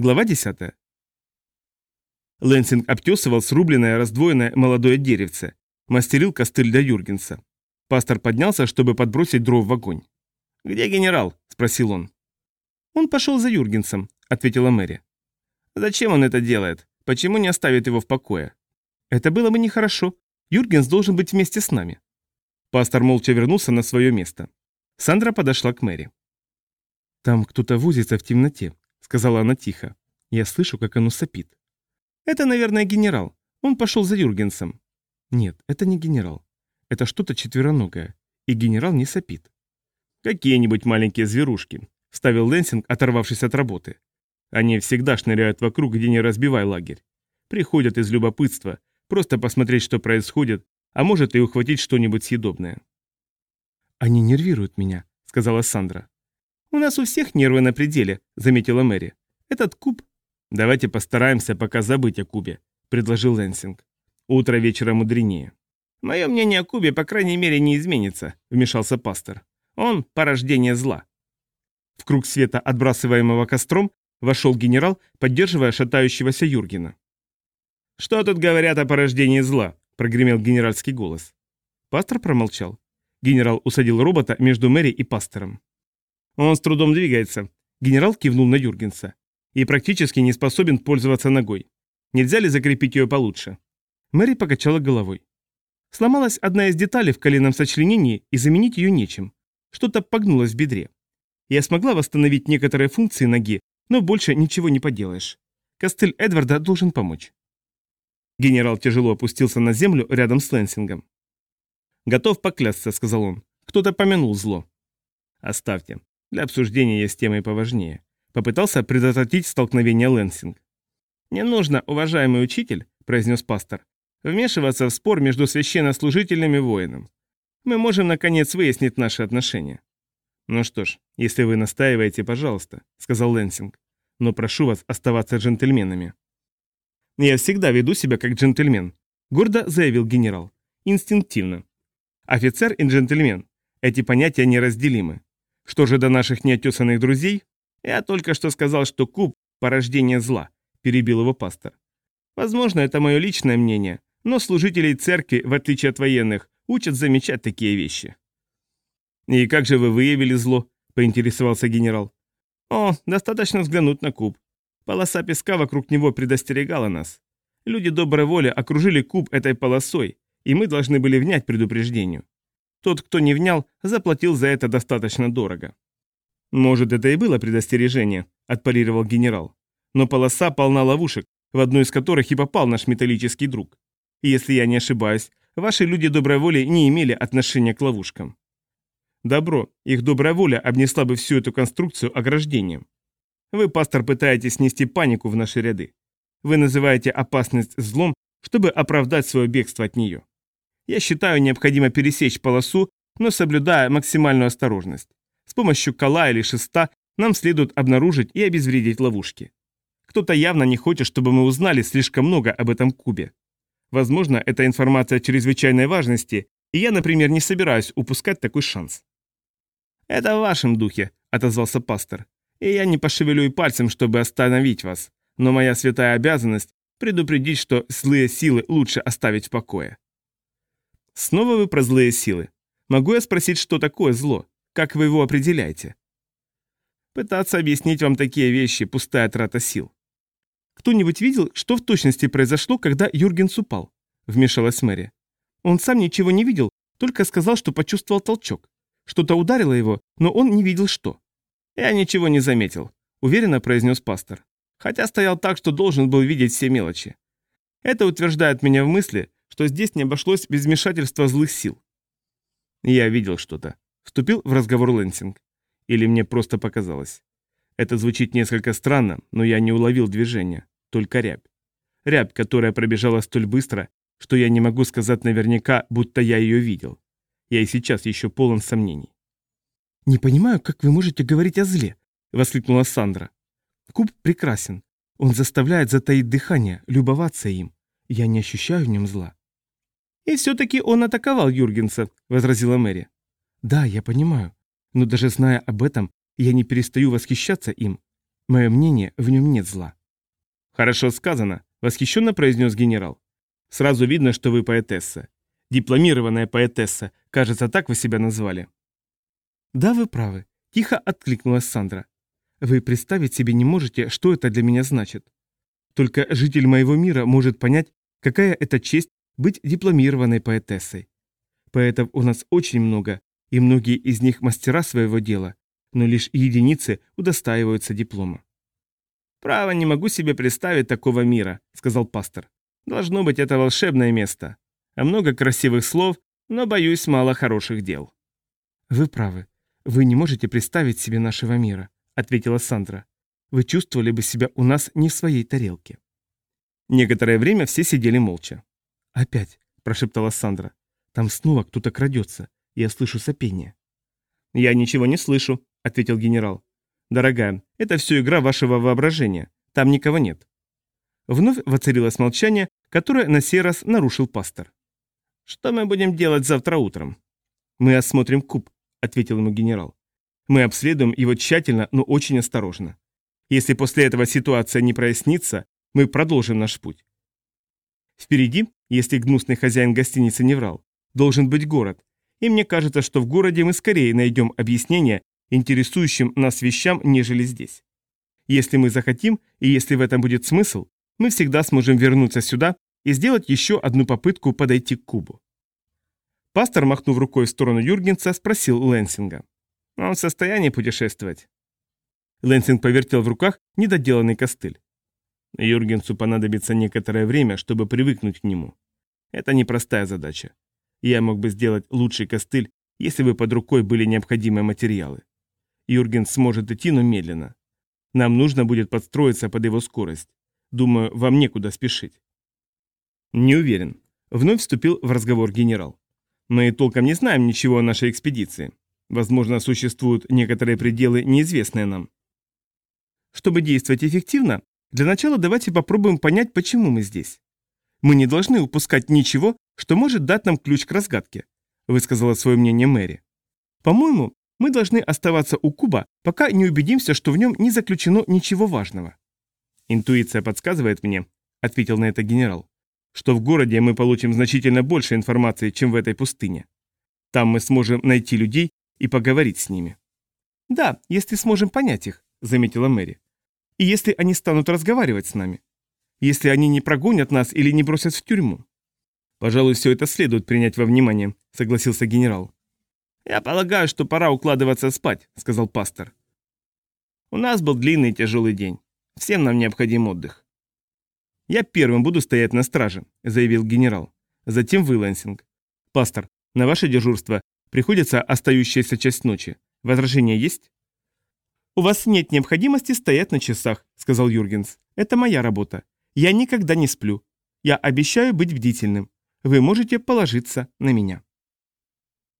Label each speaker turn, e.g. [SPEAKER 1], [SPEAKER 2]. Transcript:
[SPEAKER 1] Глава 10. Лэнсинг обтесывал срубленное, раздвоенное молодое деревце, мастерил костыль для Юргенса. Пастор поднялся, чтобы подбросить дров в огонь. «Где генерал?» – спросил он. «Он пошел за Юргенсом», – ответила Мэри. «Зачем он это делает? Почему не оставит его в покое?» «Это было бы нехорошо. Юргенс должен быть вместе с нами». Пастор молча вернулся на свое место. Сандра подошла к Мэри. «Там кто-то возится в темноте», — сказала она тихо. «Я слышу, как оно сопит». «Это, наверное, генерал. Он пошел за Юргенсом». «Нет, это не генерал. Это что-то четвероногое. И генерал не сопит».
[SPEAKER 2] «Какие-нибудь маленькие зверушки», — вставил Лэнсинг, оторвавшись от работы. «Они всегда шныряют вокруг, где не разбивай лагерь. Приходят из любопытства, просто посмотреть, что происходит, а может и ухватить что-нибудь съедобное».
[SPEAKER 1] «Они нервируют меня», — сказала Сандра.
[SPEAKER 3] «У нас у всех нервы на пределе», — заметила Мэри. «Этот куб...»
[SPEAKER 2] «Давайте постараемся пока забыть о кубе», — предложил Лэнсинг. «Утро вечера мудренее».
[SPEAKER 3] «Мое мнение о кубе, по крайней мере, не изменится», — вмешался пастор. «Он — порождение зла».
[SPEAKER 1] В круг света, отбрасываемого костром, вошел генерал, поддерживая шатающегося Юргена.
[SPEAKER 2] «Что тут говорят о порождении зла?» — прогремел генеральский голос.
[SPEAKER 1] Пастор промолчал. Генерал усадил робота между Мэри и пастором.
[SPEAKER 2] Он с трудом двигается.
[SPEAKER 1] Генерал кивнул на Юргенса.
[SPEAKER 2] И практически не способен пользоваться ногой. Нельзя ли закрепить ее получше?
[SPEAKER 1] Мэри покачала головой. Сломалась одна из деталей в коленном сочленении, и заменить ее нечем. Что-то погнулось в бедре. Я смогла восстановить некоторые функции ноги, но больше ничего не поделаешь. Костыль Эдварда должен помочь.
[SPEAKER 2] Генерал тяжело опустился на землю рядом с Лэнсингом.
[SPEAKER 3] «Готов поклясться», — сказал он. «Кто-то помянул зло».
[SPEAKER 2] «Оставьте. Для обсуждения есть темы поважнее. Попытался предотвратить столкновение Лэнсинг.
[SPEAKER 3] «Не нужно, уважаемый учитель», – произнес пастор, – «вмешиваться в спор между священнослужителем и воином. Мы можем, наконец, выяснить наши отношения».
[SPEAKER 2] «Ну что ж, если вы настаиваете, пожалуйста», – сказал Лэнсинг. «Но прошу вас оставаться джентльменами».
[SPEAKER 1] «Я всегда веду себя как джентльмен», – гордо заявил генерал. «Инстинктивно. Офицер и джентльмен. Эти понятия неразделимы. Что же до наших неотесанных друзей? Я только что сказал, что куб – порождение зла, перебил его пастор. Возможно, это мое личное мнение, но служителей церкви, в отличие от военных, учат замечать такие вещи.
[SPEAKER 2] «И как же вы выявили зло?» – поинтересовался генерал.
[SPEAKER 3] «О, достаточно взглянуть на куб. Полоса песка вокруг него предостерегала нас. Люди доброй воли окружили куб этой полосой, и мы должны были внять предупреждению. Тот, кто не внял, заплатил за это достаточно дорого.
[SPEAKER 2] «Может, это и было предостережение», – отпарировал генерал. «Но полоса полна ловушек, в одну из которых и попал наш металлический друг. И если я не ошибаюсь, ваши люди доброй воли не имели отношения к ловушкам». «Добро, их добрая воля обнесла бы всю эту конструкцию ограждением. Вы, пастор, пытаетесь нести панику в наши ряды. Вы называете опасность злом, чтобы оправдать свое бегство от нее. Я считаю, необходимо пересечь полосу, но соблюдая максимальную осторожность. С помощью кола или шеста нам следует обнаружить и обезвредить ловушки. Кто-то явно не хочет, чтобы мы узнали слишком много об этом кубе. Возможно, это информация чрезвычайной важности, и я, например, не собираюсь упускать такой шанс.
[SPEAKER 3] «Это в вашем духе», — отозвался пастор. «И я не пошевелю и пальцем, чтобы остановить вас. Но моя святая обязанность — предупредить, что злые силы лучше оставить в покое».
[SPEAKER 1] Снова вы про злые силы. Могу я спросить, что такое зло? Как вы его определяете?
[SPEAKER 3] Пытаться объяснить вам такие вещи – пустая трата сил.
[SPEAKER 1] Кто-нибудь видел, что в точности произошло, когда Юргенс упал? Вмешалась Мэри. Он сам ничего не видел, только сказал, что почувствовал толчок. Что-то ударило его, но он не видел что.
[SPEAKER 3] Я ничего не заметил, уверенно произнес пастор. Хотя стоял так, что должен был видеть все мелочи. Это утверждает меня в мысли, что здесь не обошлось без вмешательства злых сил.
[SPEAKER 2] Я видел что-то. Вступил в разговор Лэнсинг. Или мне просто показалось. Это звучит несколько странно, но я не уловил движения, только рябь. Рябь, которая пробежала столь быстро, что я не могу сказать наверняка, будто я ее видел. Я и сейчас еще полон сомнений.
[SPEAKER 1] «Не понимаю, как вы можете говорить о зле», — воскликнула Сандра. «Куб прекрасен. Он заставляет затаить дыхание, любоваться им. Я не ощущаю в нем зла.
[SPEAKER 3] «И все-таки он атаковал Юргенса», — возразила Мэри.
[SPEAKER 1] «Да, я понимаю. Но даже зная об этом, я не перестаю восхищаться им.
[SPEAKER 2] Мое мнение, в нем нет зла.
[SPEAKER 1] Хорошо сказано, восхищенно произнес генерал. Сразу видно, что вы поэтесса. Дипломированная поэтесса, кажется, так вы себя назвали.
[SPEAKER 2] Да, вы правы, тихо откликнулась Сандра. Вы представить себе не можете, что это для меня значит. Только житель моего мира может понять, какая это честь быть дипломированной поэтессой. Поэтов у нас очень много, и многие из них мастера своего дела, но лишь единицы удостаиваются диплома.
[SPEAKER 1] «Право, не могу себе представить такого мира», — сказал пастор. «Должно быть, это волшебное место. А много красивых слов, но, боюсь, мало хороших дел».
[SPEAKER 2] «Вы правы. Вы не можете представить себе нашего мира», — ответила Сандра. «Вы чувствовали бы себя у нас не в своей тарелке».
[SPEAKER 1] Некоторое время все сидели молча.
[SPEAKER 2] «Опять», — прошептала Сандра. «Там снова кто-то крадется. Я слышу сопение».
[SPEAKER 1] «Я ничего не слышу», — ответил генерал. «Дорогая, это все игра вашего воображения. Там никого нет». Вновь воцарилось молчание, которое на сей раз нарушил пастор. «Что мы будем делать завтра утром?» «Мы осмотрим куб», — ответил ему генерал. «Мы обследуем его тщательно, но очень осторожно. Если после этого ситуация не прояснится, мы продолжим наш путь. Впереди, если гнусный хозяин гостиницы не врал, должен быть город, и мне кажется, что в городе мы скорее найдем объяснение интересующим нас вещам, нежели здесь. Если мы захотим, и если в этом будет смысл, мы всегда сможем вернуться сюда и сделать еще одну попытку подойти к кубу. Пастор, махнув рукой в сторону Юргенса, спросил Лэнсинга. Он в состоянии путешествовать? Лэнсинг повертел в руках недоделанный костыль. Юргенсу понадобится некоторое время, чтобы привыкнуть к нему. Это непростая задача. Я мог бы сделать лучший костыль, если бы под рукой были необходимые материалы. Юрген сможет идти, но медленно. Нам нужно будет подстроиться под его скорость. Думаю, вам некуда спешить. Не уверен. Вновь вступил в разговор генерал. Мы толком не знаем ничего о нашей экспедиции. Возможно, существуют некоторые пределы, неизвестные нам. Чтобы действовать эффективно, для начала давайте попробуем понять, почему мы здесь. Мы не должны упускать ничего, что может дать нам ключ к разгадке, высказала свое мнение Мэри. По-моему, мы должны оставаться у куба, пока не убедимся, что в нем не заключено ничего важного. Интуиция подсказывает мне, ответил на это генерал, что в городе мы получим значительно больше информации, чем в этой пустыне. Там мы сможем найти людей и поговорить с ними. Да, если сможем понять их, заметила Мэри. И если они станут разговаривать с нами. Если они не прогонят нас или не бросят в тюрьму. Пожалуй, все это следует принять во внимание, согласился генерал. «Я полагаю, что пора укладываться спать», — сказал пастор. «У нас был длинный тяжелый день. Всем нам необходим отдых». «Я первым буду стоять на страже», — заявил генерал. Затем вы, Лэнсинг. «Пастор, на ваше дежурство приходится остающаяся часть ночи. Возражения есть?» «У вас нет необходимости стоять на часах», — сказал Юргенс. «Это моя работа. Я никогда не сплю. Я обещаю быть бдительным. Вы можете положиться на меня».